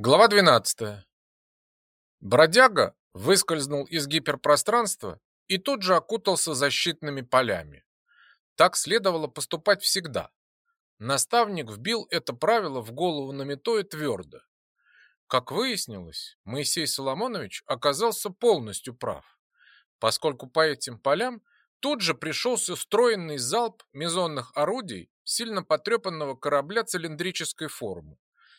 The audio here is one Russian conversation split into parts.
Глава 12. Бродяга выскользнул из гиперпространства и тут же окутался защитными полями. Так следовало поступать всегда. Наставник вбил это правило в голову Намитоя твердо. Как выяснилось, Моисей Соломонович оказался полностью прав, поскольку по этим полям тут же пришелся встроенный залп мезонных орудий сильно потрепанного корабля цилиндрической формы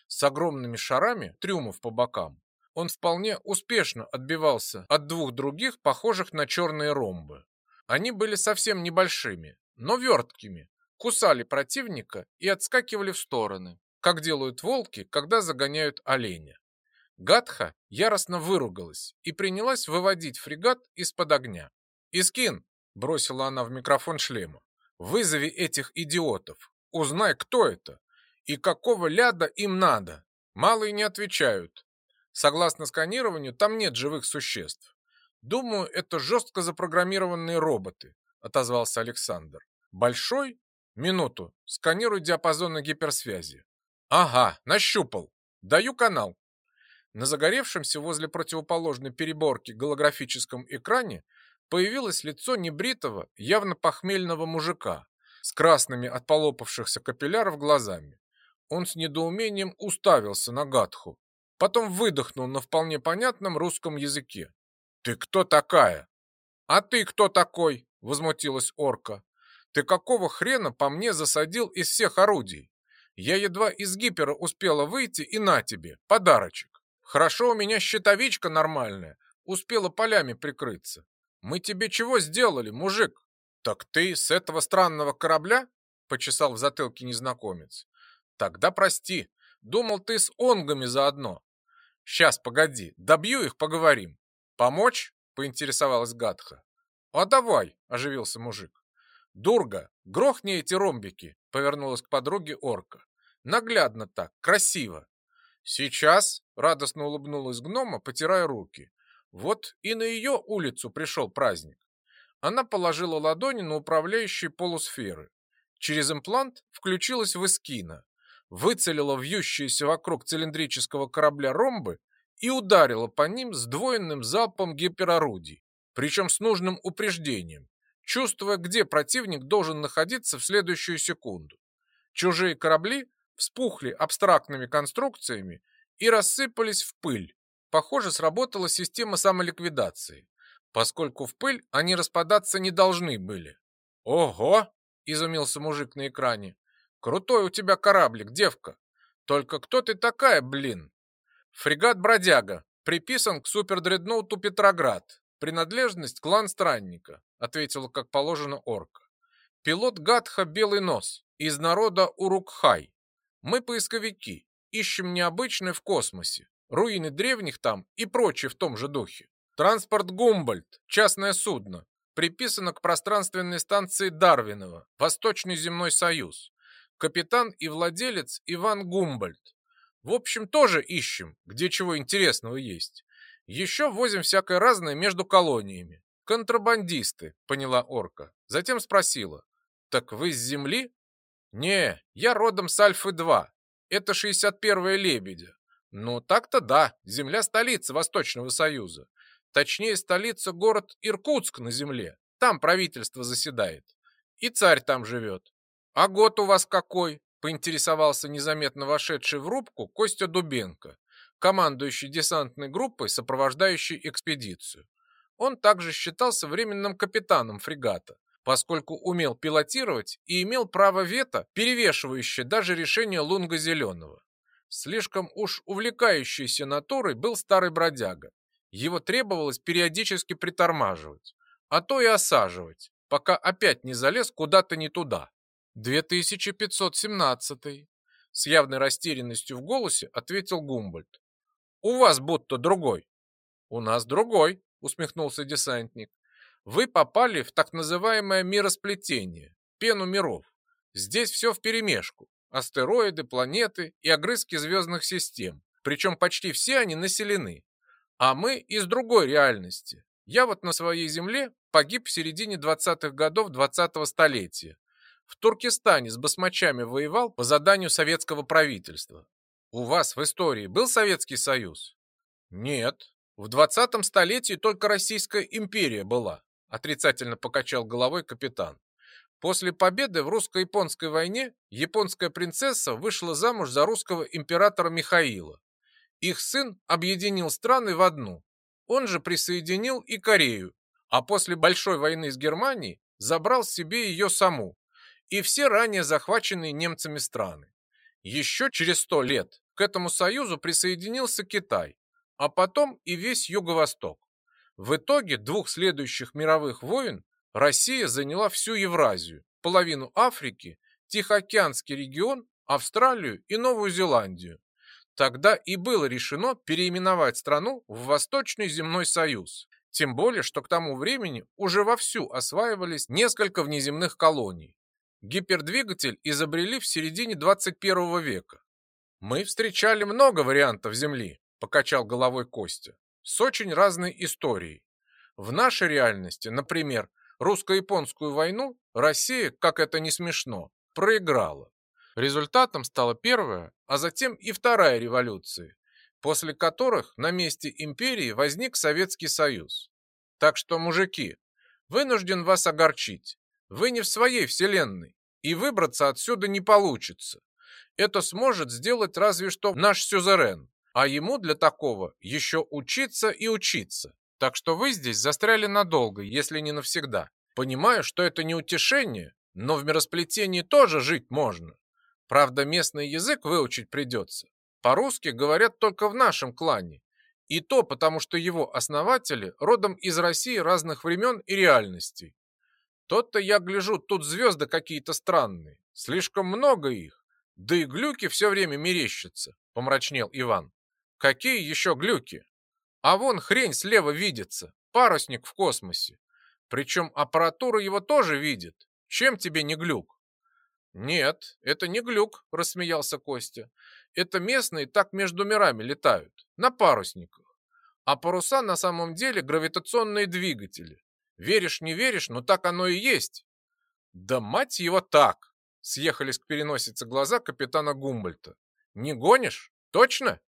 с огромными шарами трюмов по бокам, он вполне успешно отбивался от двух других, похожих на черные ромбы. Они были совсем небольшими, но верткими, кусали противника и отскакивали в стороны, как делают волки, когда загоняют оленя. Гатха яростно выругалась и принялась выводить фрегат из-под огня. «Искин!» – бросила она в микрофон шлема. «Вызови этих идиотов! Узнай, кто это! И какого ляда им надо? Малые не отвечают. Согласно сканированию, там нет живых существ. Думаю, это жестко запрограммированные роботы, отозвался Александр. Большой? Минуту. Сканирую диапазоны гиперсвязи. Ага, нащупал. Даю канал. На загоревшемся возле противоположной переборки голографическом экране появилось лицо небритого, явно похмельного мужика с красными от полопавшихся капилляров глазами. Он с недоумением уставился на Гатху, потом выдохнул на вполне понятном русском языке. «Ты кто такая?» «А ты кто такой?» — возмутилась орка. «Ты какого хрена по мне засадил из всех орудий? Я едва из гипера успела выйти, и на тебе, подарочек. Хорошо у меня щитовичка нормальная, успела полями прикрыться. Мы тебе чего сделали, мужик?» «Так ты с этого странного корабля?» — почесал в затылке незнакомец. Тогда прости. Думал, ты с онгами заодно. Сейчас, погоди, добью их, поговорим. Помочь? Поинтересовалась Гатха. А давай, оживился мужик. Дурга, грохни эти ромбики, повернулась к подруге орка. Наглядно так, красиво. Сейчас, радостно улыбнулась гнома, потирая руки. Вот и на ее улицу пришел праздник. Она положила ладони на управляющие полусферы. Через имплант включилась в эскина выцелила вьющиеся вокруг цилиндрического корабля ромбы и ударила по ним сдвоенным залпом гиперорудий, причем с нужным упреждением, чувствуя, где противник должен находиться в следующую секунду. Чужие корабли вспухли абстрактными конструкциями и рассыпались в пыль. Похоже, сработала система самоликвидации, поскольку в пыль они распадаться не должны были. «Ого!» – изумился мужик на экране. Крутой у тебя кораблик, девка. Только кто ты такая, блин? Фрегат Бродяга, приписан к супердредноуту Петроград. Принадлежность клан Странника, ответила как положено орка. Пилот Гатха Белый Нос, из народа Урукхай. Мы поисковики, ищем необычное в космосе, руины древних там и прочее в том же духе. Транспорт Гумбольд, частное судно, приписано к пространственной станции Дарвинова, Восточный земной союз капитан и владелец Иван Гумбольд. В общем, тоже ищем, где чего интересного есть. Еще возим всякое разное между колониями. Контрабандисты, поняла орка. Затем спросила, так вы с земли? Не, я родом с Альфы-2. Это 61-я Лебедя. Ну, так-то да, земля столица Восточного Союза. Точнее, столица город Иркутск на земле. Там правительство заседает. И царь там живет. «А год у вас какой?» – поинтересовался незаметно вошедший в рубку Костя Дубенко, командующий десантной группой, сопровождающей экспедицию. Он также считался временным капитаном фрегата, поскольку умел пилотировать и имел право вето, перевешивающее даже решение Лунга Зеленого. Слишком уж увлекающейся натурой был старый бродяга. Его требовалось периодически притормаживать, а то и осаживать, пока опять не залез куда-то не туда. 2517 с явной растерянностью в голосе ответил Гумбольд. У вас будто другой. У нас другой, усмехнулся десантник. Вы попали в так называемое миросплетение, пену миров. Здесь все вперемешку. Астероиды, планеты и огрызки звездных систем. Причем почти все они населены. А мы из другой реальности. Я вот на своей Земле погиб в середине 20-х годов 20-го столетия в Туркестане с басмачами воевал по заданию советского правительства. У вас в истории был Советский Союз? Нет. В 20 столетии только Российская империя была, отрицательно покачал головой капитан. После победы в русско-японской войне японская принцесса вышла замуж за русского императора Михаила. Их сын объединил страны в одну. Он же присоединил и Корею, а после большой войны с Германией забрал себе ее саму и все ранее захваченные немцами страны. Еще через сто лет к этому союзу присоединился Китай, а потом и весь Юго-Восток. В итоге двух следующих мировых войн Россия заняла всю Евразию, половину Африки, Тихоокеанский регион, Австралию и Новую Зеландию. Тогда и было решено переименовать страну в Восточный земной союз. Тем более, что к тому времени уже вовсю осваивались несколько внеземных колоний. Гипердвигатель изобрели в середине 21 века. Мы встречали много вариантов Земли, покачал головой Костя, с очень разной историей. В нашей реальности, например, русско-японскую войну Россия, как это не смешно, проиграла. Результатом стала первая, а затем и вторая революции, после которых на месте империи возник Советский Союз. Так что, мужики, вынужден вас огорчить. Вы не в своей вселенной, и выбраться отсюда не получится. Это сможет сделать разве что наш сюзерен, а ему для такого еще учиться и учиться. Так что вы здесь застряли надолго, если не навсегда. Понимаю, что это не утешение, но в миросплетении тоже жить можно. Правда, местный язык выучить придется. По-русски говорят только в нашем клане. И то потому, что его основатели родом из России разных времен и реальностей. Тот-то я гляжу, тут звезды какие-то странные. Слишком много их. Да и глюки все время мерещатся, помрачнел Иван. Какие еще глюки? А вон хрень слева видится, парусник в космосе. Причем аппаратура его тоже видит. Чем тебе не глюк? Нет, это не глюк, рассмеялся Костя. Это местные так между мирами летают, на парусниках. А паруса на самом деле гравитационные двигатели. Веришь, не веришь, но так оно и есть. Да мать его так! Съехались к переносице глаза капитана Гумбольта. Не гонишь? Точно?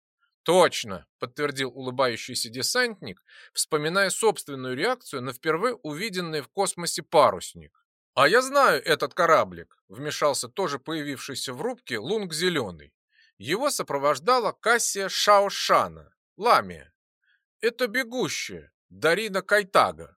Точно, подтвердил улыбающийся десантник, вспоминая собственную реакцию на впервые увиденный в космосе парусник. А я знаю этот кораблик, вмешался тоже появившийся в рубке Лунг Зеленый. Его сопровождала Кассия Шаошана, Ламия. Это бегущая, Дарина Кайтага.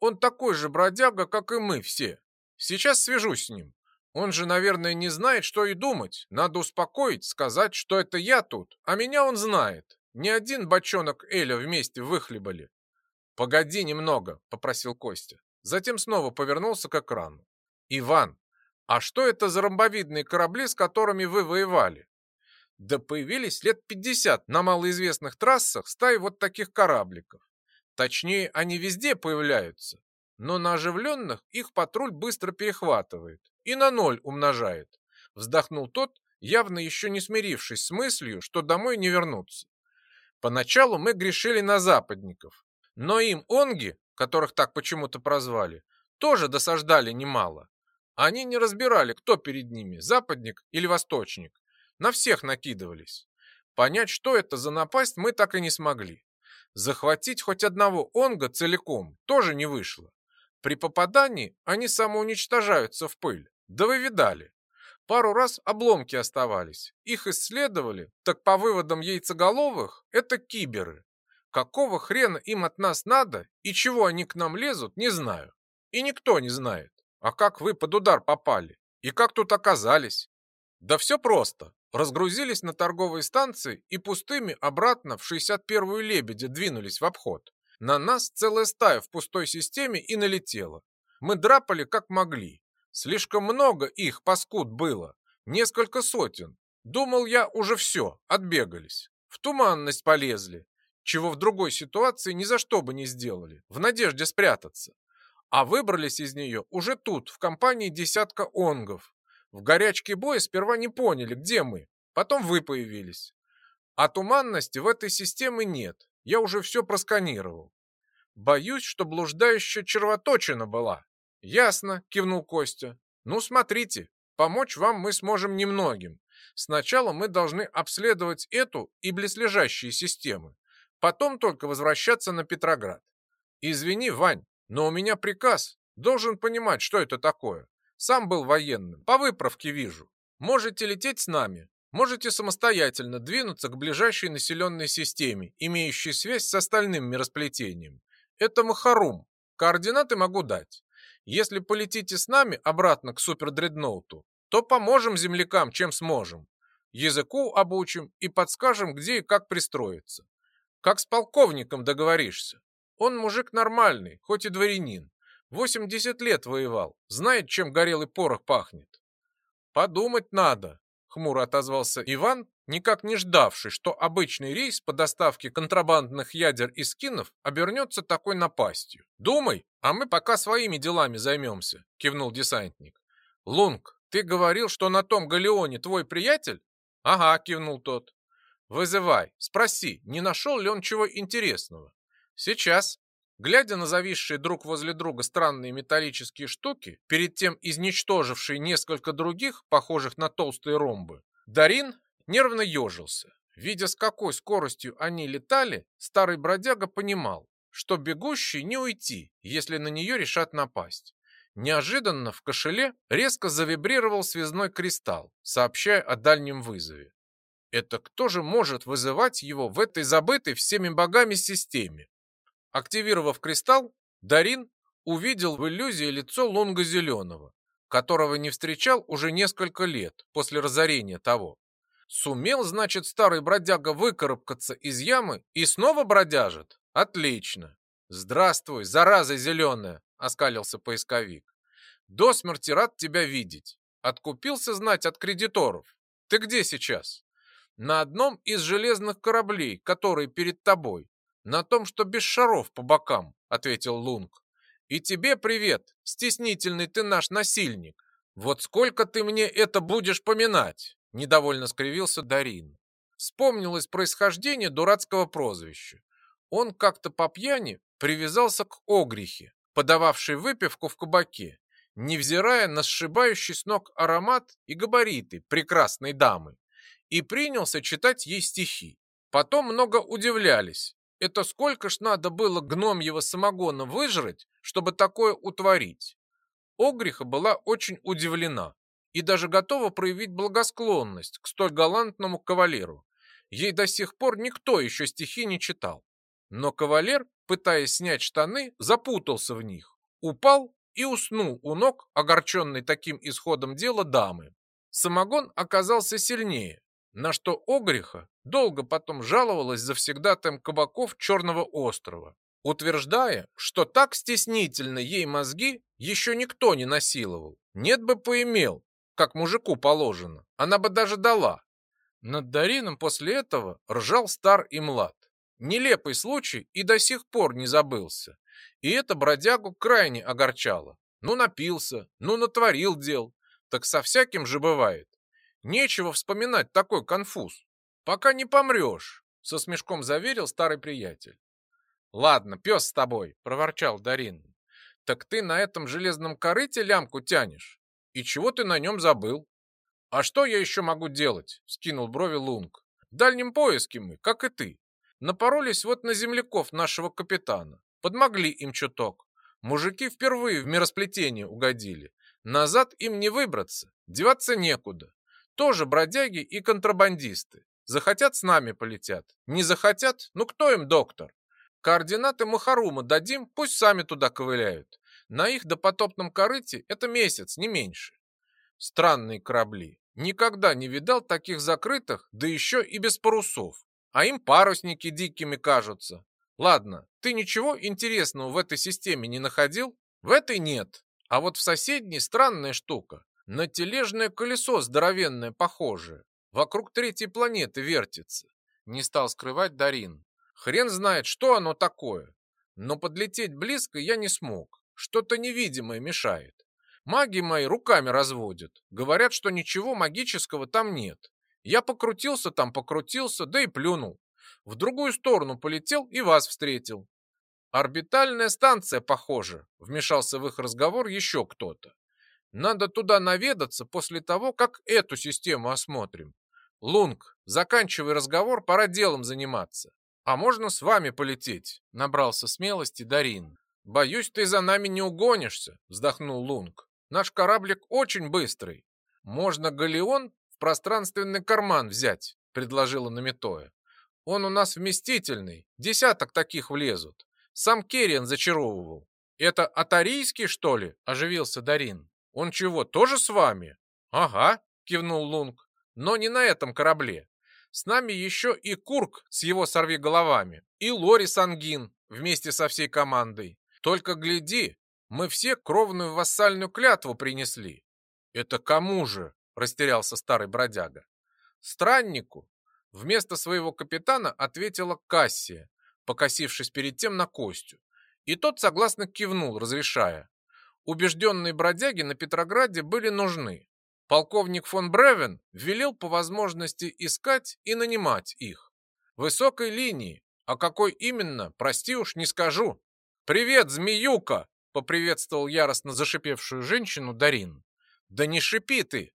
Он такой же бродяга, как и мы все. Сейчас свяжусь с ним. Он же, наверное, не знает, что и думать. Надо успокоить, сказать, что это я тут, а меня он знает. Ни один бочонок Эля вместе выхлебали. Погоди немного, попросил Костя. Затем снова повернулся к экрану. Иван, а что это за ромбовидные корабли, с которыми вы воевали? Да появились лет 50 на малоизвестных трассах стаи вот таких корабликов. Точнее, они везде появляются, но на оживленных их патруль быстро перехватывает и на ноль умножает. Вздохнул тот, явно еще не смирившись с мыслью, что домой не вернуться. Поначалу мы грешили на западников, но им онги, которых так почему-то прозвали, тоже досаждали немало. Они не разбирали, кто перед ними, западник или восточник. На всех накидывались. Понять, что это за напасть, мы так и не смогли. Захватить хоть одного онга целиком тоже не вышло. При попадании они самоуничтожаются в пыль. Да вы видали. Пару раз обломки оставались. Их исследовали, так по выводам яйцеголовых это киберы. Какого хрена им от нас надо и чего они к нам лезут, не знаю. И никто не знает. А как вы под удар попали? И как тут оказались? Да все просто разгрузились на торговой станции и пустыми обратно в 61-ю «Лебеди» двинулись в обход. На нас целая стая в пустой системе и налетела. Мы драпали как могли. Слишком много их, паскуд, было. Несколько сотен. Думал я, уже все, отбегались. В туманность полезли, чего в другой ситуации ни за что бы не сделали, в надежде спрятаться. А выбрались из нее уже тут, в компании десятка онгов, в горячке боя сперва не поняли, где мы, потом вы появились. А туманности в этой системе нет, я уже все просканировал. Боюсь, что блуждающая червоточина была. Ясно, кивнул Костя. Ну, смотрите, помочь вам мы сможем немногим. Сначала мы должны обследовать эту и близлежащие системы, потом только возвращаться на Петроград. Извини, Вань, но у меня приказ. Должен понимать, что это такое. Сам был военным, по выправке вижу. Можете лететь с нами, можете самостоятельно двинуться к ближайшей населенной системе, имеющей связь с остальным миросплетением. Это Махарум. Координаты могу дать. Если полетите с нами обратно к супердредноуту, то поможем землякам, чем сможем. Языку обучим и подскажем, где и как пристроиться. Как с полковником договоришься. Он мужик нормальный, хоть и дворянин. 80 лет воевал, знает, чем горелый порох пахнет. Подумать надо, хмуро отозвался Иван, никак не ждавший, что обычный рейс по доставке контрабандных ядер и скинов обернется такой напастью. «Думай, а мы пока своими делами займемся», — кивнул десантник. «Лунг, ты говорил, что на том галеоне твой приятель?» «Ага», — кивнул тот. «Вызывай, спроси, не нашел ли он чего интересного?» «Сейчас». Глядя на зависшие друг возле друга странные металлические штуки, перед тем изничтожившие несколько других, похожих на толстые ромбы, Дарин нервно ежился. Видя, с какой скоростью они летали, старый бродяга понимал, что бегущий не уйти, если на нее решат напасть. Неожиданно в кошеле резко завибрировал связной кристалл, сообщая о дальнем вызове. Это кто же может вызывать его в этой забытой всеми богами системе? Активировав кристалл, Дарин увидел в иллюзии лицо Лунга Зеленого, которого не встречал уже несколько лет после разорения того. Сумел, значит, старый бродяга выкарабкаться из ямы и снова бродяжит? Отлично. Здравствуй, зараза зеленая, оскалился поисковик. До смерти рад тебя видеть. Откупился знать от кредиторов. Ты где сейчас? На одном из железных кораблей, которые перед тобой. На том, что без шаров по бокам, ответил Лунг. И тебе привет, стеснительный ты наш насильник. Вот сколько ты мне это будешь поминать? Недовольно скривился Дарин. Вспомнилось происхождение дурацкого прозвища. Он как-то по пьяни привязался к Огрихе, подававшей выпивку в кабаке, невзирая на сшибающий с ног аромат и габариты прекрасной дамы, и принялся читать ей стихи. Потом много удивлялись. Это сколько ж надо было гномьего самогона выжрать, чтобы такое утворить? Огриха была очень удивлена и даже готова проявить благосклонность к столь галантному кавалеру. Ей до сих пор никто еще стихи не читал. Но кавалер, пытаясь снять штаны, запутался в них, упал и уснул у ног, огорченный таким исходом дела дамы. Самогон оказался сильнее, на что Огриха долго потом жаловалась завсегдатаем кабаков Черного острова, утверждая, что так стеснительно ей мозги еще никто не насиловал. Нет бы поимел, как мужику положено. Она бы даже дала. Над Дарином после этого ржал стар и млад. Нелепый случай и до сих пор не забылся. И это бродягу крайне огорчало. Ну напился, ну натворил дел. Так со всяким же бывает. Нечего вспоминать такой конфуз. Пока не помрешь, со смешком заверил старый приятель. Ладно, пес с тобой, проворчал Дарин. Так ты на этом железном корыте лямку тянешь? И чего ты на нем забыл? А что я еще могу делать? Скинул брови Лунг. В дальнем поиске мы, как и ты. Напоролись вот на земляков нашего капитана. Подмогли им чуток. Мужики впервые в миросплетение угодили. Назад им не выбраться, деваться некуда. Тоже бродяги и контрабандисты. Захотят с нами полетят. Не захотят, ну кто им доктор? Координаты Махарума дадим, пусть сами туда ковыляют. На их допотопном корыте это месяц, не меньше. Странные корабли. Никогда не видал таких закрытых, да еще и без парусов. А им парусники дикими кажутся. Ладно, ты ничего интересного в этой системе не находил? В этой нет. А вот в соседней странная штука. На тележное колесо здоровенное похожее. Вокруг третьей планеты вертится. Не стал скрывать Дарин. Хрен знает, что оно такое. Но подлететь близко я не смог. Что-то невидимое мешает. Маги мои руками разводят. Говорят, что ничего магического там нет. Я покрутился там, покрутился, да и плюнул. В другую сторону полетел и вас встретил. Орбитальная станция, похоже, вмешался в их разговор еще кто-то. Надо туда наведаться после того, как эту систему осмотрим. Лунг, заканчивай разговор, пора делом заниматься. А можно с вами полететь? Набрался смелости Дарин. Боюсь, ты за нами не угонишься, вздохнул Лунг. Наш кораблик очень быстрый. Можно галеон в пространственный карман взять, предложила Намитоя. Он у нас вместительный, десяток таких влезут. Сам Керриан зачаровывал. Это атарийский, что ли? Оживился Дарин. Он чего, тоже с вами? Ага, кивнул Лунг. Но не на этом корабле. С нами еще и Курк с его сорвиголовами, и Лори Сангин вместе со всей командой. Только гляди, мы все кровную вассальную клятву принесли. Это кому же? Растерялся старый бродяга. Страннику. Вместо своего капитана ответила Кассия, покосившись перед тем на Костю. И тот согласно кивнул, разрешая. Убежденные бродяги на Петрограде были нужны. Полковник фон Бревен велел по возможности искать и нанимать их. Высокой линии, а какой именно, прости уж, не скажу. «Привет, змеюка!» — поприветствовал яростно зашипевшую женщину Дарин. «Да не шипи ты!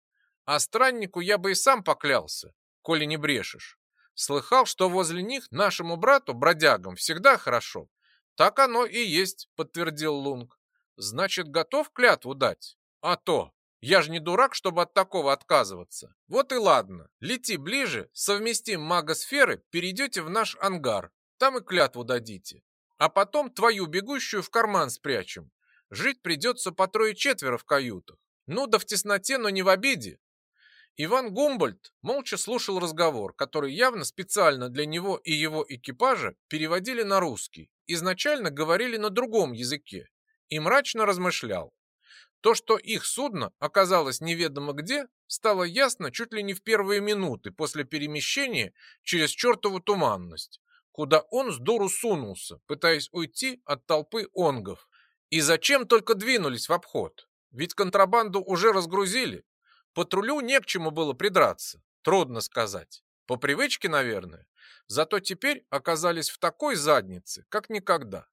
А страннику я бы и сам поклялся, коли не брешешь. Слыхал, что возле них нашему брату, бродягам, всегда хорошо. Так оно и есть, подтвердил Лунг. Значит, готов клятву дать? А то! Я же не дурак, чтобы от такого отказываться. Вот и ладно. Лети ближе, совместим магосферы, перейдете в наш ангар. Там и клятву дадите. А потом твою бегущую в карман спрячем. Жить придется по трое-четверо в каютах. Ну да в тесноте, но не в обиде. Иван Гумбольд молча слушал разговор, который явно специально для него и его экипажа переводили на русский. Изначально говорили на другом языке. И мрачно размышлял. То, что их судно оказалось неведомо где, стало ясно чуть ли не в первые минуты после перемещения через чертову туманность, куда он с дуру сунулся, пытаясь уйти от толпы онгов. И зачем только двинулись в обход? Ведь контрабанду уже разгрузили. Патрулю не к чему было придраться. Трудно сказать. По привычке, наверное. Зато теперь оказались в такой заднице, как никогда.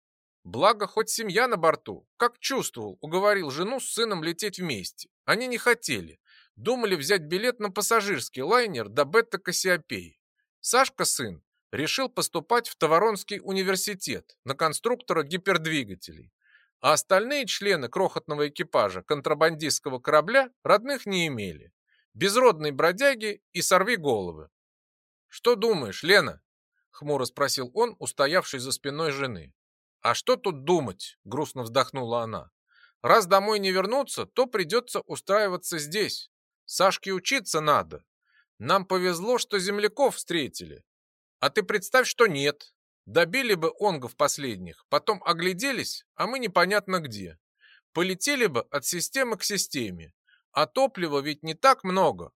Благо, хоть семья на борту, как чувствовал, уговорил жену с сыном лететь вместе. Они не хотели. Думали взять билет на пассажирский лайнер до Бетта-Кассиопеи. Сашка, сын, решил поступать в Товаронский университет на конструктора гипердвигателей. А остальные члены крохотного экипажа контрабандистского корабля родных не имели. Безродные бродяги и сорви головы. «Что думаешь, Лена?» — хмуро спросил он, устоявший за спиной жены. «А что тут думать?» – грустно вздохнула она. «Раз домой не вернуться, то придется устраиваться здесь. Сашке учиться надо. Нам повезло, что земляков встретили. А ты представь, что нет. Добили бы онгов последних, потом огляделись, а мы непонятно где. Полетели бы от системы к системе. А топлива ведь не так много.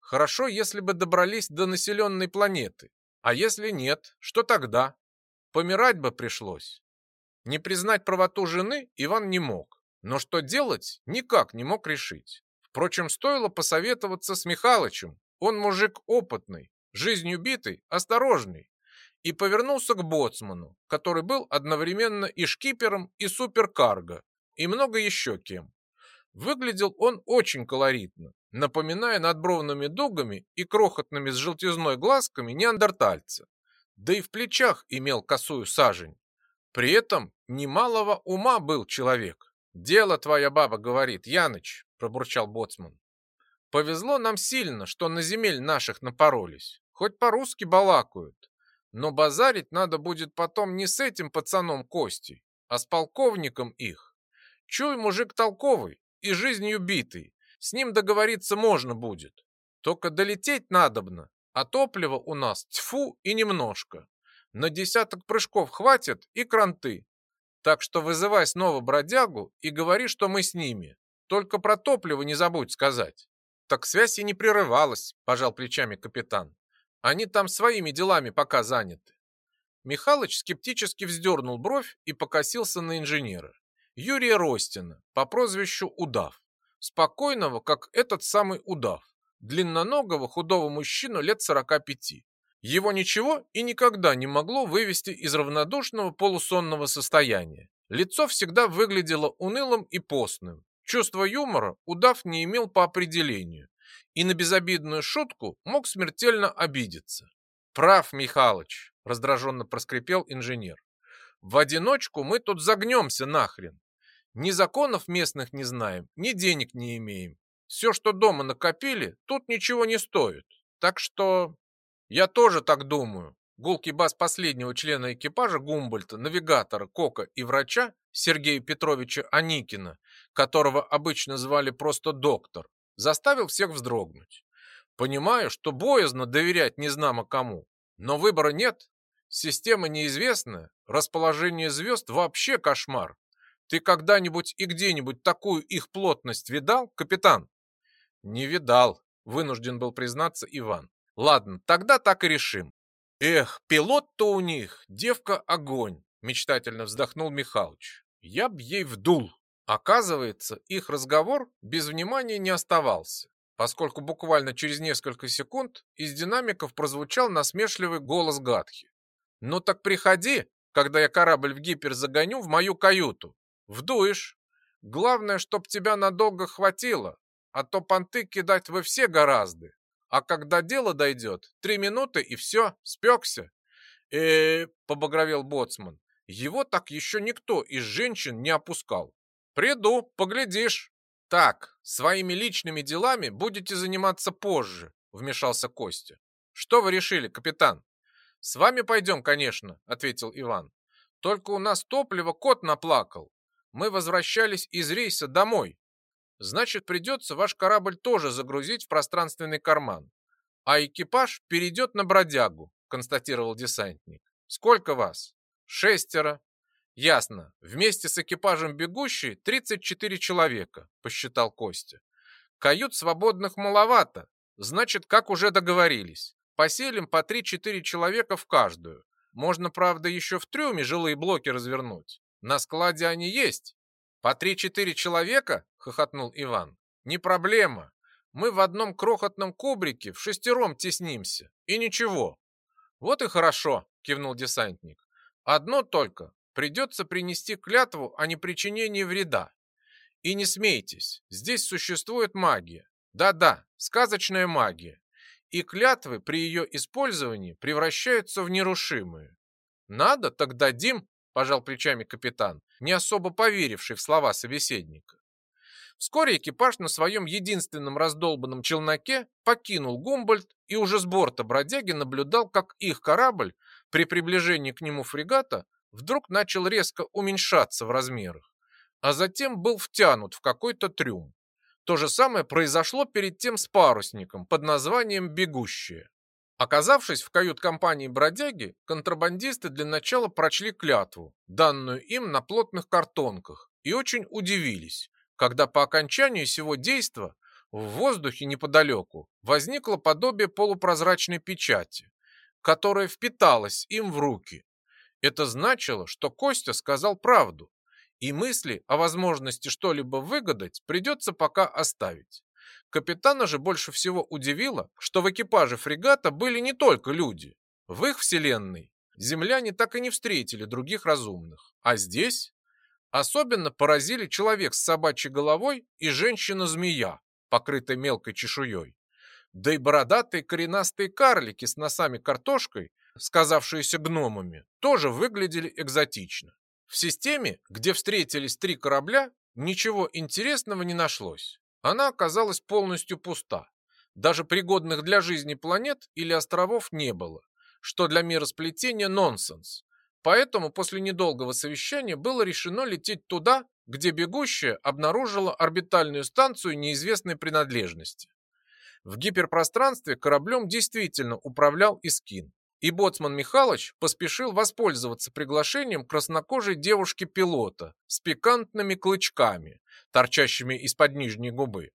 Хорошо, если бы добрались до населенной планеты. А если нет, что тогда? Помирать бы пришлось. Не признать правоту жены Иван не мог, но что делать, никак не мог решить. Впрочем, стоило посоветоваться с Михалычем. Он мужик опытный, жизнью битый, осторожный. И повернулся к боцману, который был одновременно и шкипером, и суперкарго, и много еще кем. Выглядел он очень колоритно, напоминая надбровными дугами и крохотными с желтизной глазками неандертальца. Да и в плечах имел косую сажень. При этом немалого ума был человек. «Дело твоя баба говорит, Яныч», — пробурчал боцман. «Повезло нам сильно, что на земель наших напоролись. Хоть по-русски балакают. Но базарить надо будет потом не с этим пацаном Костей, а с полковником их. Чуй, мужик толковый и жизнью битый. С ним договориться можно будет. Только долететь надобно, а топлива у нас тьфу и немножко. На десяток прыжков хватит и кранты. Так что вызывай снова бродягу и говори, что мы с ними. Только про топливо не забудь сказать. Так связь и не прерывалась, пожал плечами капитан. Они там своими делами пока заняты. Михалыч скептически вздернул бровь и покосился на инженера. Юрия Ростина по прозвищу Удав. Спокойного, как этот самый Удав. Длинноногого худого мужчину лет 45. Его ничего и никогда не могло вывести из равнодушного полусонного состояния. Лицо всегда выглядело унылым и постным. Чувство юмора удав не имел по определению и на безобидную шутку мог смертельно обидеться. «Прав, Михалыч», — раздраженно проскрипел инженер. «В одиночку мы тут загнемся нахрен. Ни законов местных не знаем, ни денег не имеем. Все, что дома накопили, тут ничего не стоит. Так что...» «Я тоже так думаю», Гулкий бас последнего члена экипажа Гумбольта, навигатора, кока и врача Сергея Петровича Аникина, которого обычно звали просто доктор, заставил всех вздрогнуть. Понимаю, что боязно доверять незнамо кому, но выбора нет. Система неизвестная, расположение звезд вообще кошмар. Ты когда-нибудь и где-нибудь такую их плотность видал, капитан? Не видал, вынужден был признаться Иван. Ладно, тогда так и решим. Эх, пилот-то у них, девка огонь, мечтательно вздохнул Михалыч. Я б ей вдул. Оказывается, их разговор без внимания не оставался, поскольку буквально через несколько секунд из динамиков прозвучал насмешливый голос Гатхи. «Ну так приходи, когда я корабль в гипер загоню в мою каюту. Вдуешь. Главное, чтоб тебя надолго хватило, а то понты кидать вы все гораздо. А когда дело дойдет, три минуты и все, спекся». «Э-э-э», побагровел боцман, его так еще никто из женщин не опускал. Приду, поглядишь. Так, своими личными делами будете заниматься позже, вмешался Костя. Что вы решили, капитан? С вами пойдем, конечно, ответил Иван. Только у нас топливо кот наплакал. Мы возвращались из рейса домой. Значит, придется ваш корабль тоже загрузить в пространственный карман. А экипаж перейдет на бродягу, констатировал десантник. Сколько вас? Шестеро, Ясно. Вместе с экипажем бегущей 34 человека, посчитал Костя. Кают свободных маловато. Значит, как уже договорились. Поселим по 3-4 человека в каждую. Можно, правда, еще в трюме жилые блоки развернуть. На складе они есть. По 3-4 человека? Хохотнул Иван. Не проблема. Мы в одном крохотном кубрике в шестером теснимся. И ничего. Вот и хорошо, кивнул десантник. Одно только, придется принести клятву о непричинении вреда. И не смейтесь, здесь существует магия. Да-да, сказочная магия. И клятвы при ее использовании превращаются в нерушимые. Надо, так дадим, пожал плечами капитан, не особо поверивший в слова собеседника. Вскоре экипаж на своем единственном раздолбанном челноке покинул Гумбольд и уже с борта бродяги наблюдал, как их корабль при приближении к нему фрегата вдруг начал резко уменьшаться в размерах, а затем был втянут в какой-то трюм. То же самое произошло перед тем с парусником под названием «Бегущие». Оказавшись в кают-компании бродяги, контрабандисты для начала прочли клятву, данную им на плотных картонках, и очень удивились, когда по окончанию всего действа в воздухе неподалеку возникло подобие полупрозрачной печати, которая впиталась им в руки, это значило, что Костя сказал правду, и мысли о возможности что-либо выгадать придется пока оставить. Капитана же больше всего удивило, что в экипаже фрегата были не только люди. В их вселенной земляне так и не встретили других разумных. А здесь особенно поразили человек с собачьей головой и женщина-змея, покрытая мелкой чешуей. Да и бородатые коренастые карлики с носами картошкой сказавшиеся гномами, тоже выглядели экзотично. В системе, где встретились три корабля, ничего интересного не нашлось. Она оказалась полностью пуста. Даже пригодных для жизни планет или островов не было, что для миросплетения нонсенс. Поэтому после недолгого совещания было решено лететь туда, где бегущая обнаружила орбитальную станцию неизвестной принадлежности. В гиперпространстве кораблем действительно управлял Искин и боцман Михалыч поспешил воспользоваться приглашением краснокожей девушки-пилота с пикантными клычками, торчащими из-под нижней губы.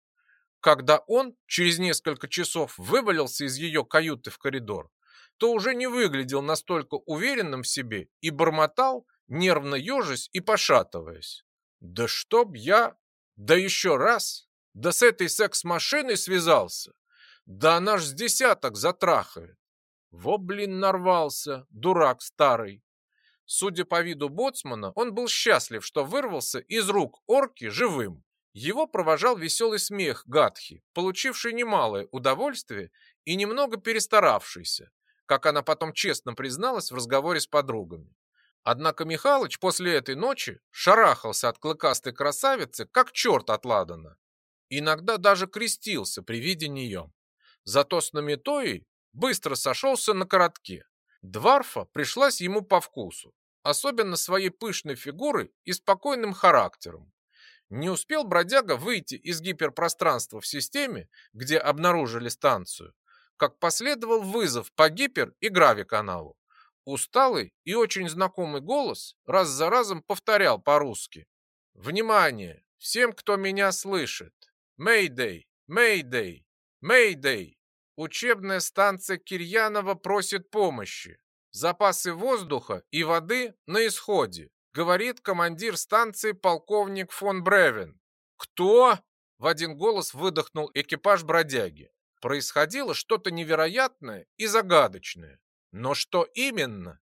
Когда он через несколько часов вывалился из ее каюты в коридор, то уже не выглядел настолько уверенным в себе и бормотал, нервно ежась и пошатываясь. «Да чтоб я... Да еще раз! Да с этой секс-машиной связался! Да она ж с десяток затрахает! Во, блин, нарвался, дурак старый. Судя по виду боцмана, он был счастлив, что вырвался из рук орки живым. Его провожал веселый смех Гатхи, получивший немалое удовольствие и немного перестаравшийся, как она потом честно призналась в разговоре с подругами. Однако Михалыч после этой ночи шарахался от клыкастой красавицы, как черт от ладана. Иногда даже крестился при виде нее. Зато с Намитоей быстро сошелся на коротке. Дварфа пришлась ему по вкусу, особенно своей пышной фигурой и спокойным характером. Не успел бродяга выйти из гиперпространства в системе, где обнаружили станцию, как последовал вызов по гипер- и гравиканалу. Усталый и очень знакомый голос раз за разом повторял по-русски. «Внимание! Всем, кто меня слышит! Мэйдэй! Мэйдэй! Мэйдэй! Учебная станция Кирьянова просит помощи. Запасы воздуха и воды на исходе говорит командир станции полковник фон Бревен. «Кто?» — в один голос выдохнул экипаж бродяги. Происходило что-то невероятное и загадочное. Но что именно,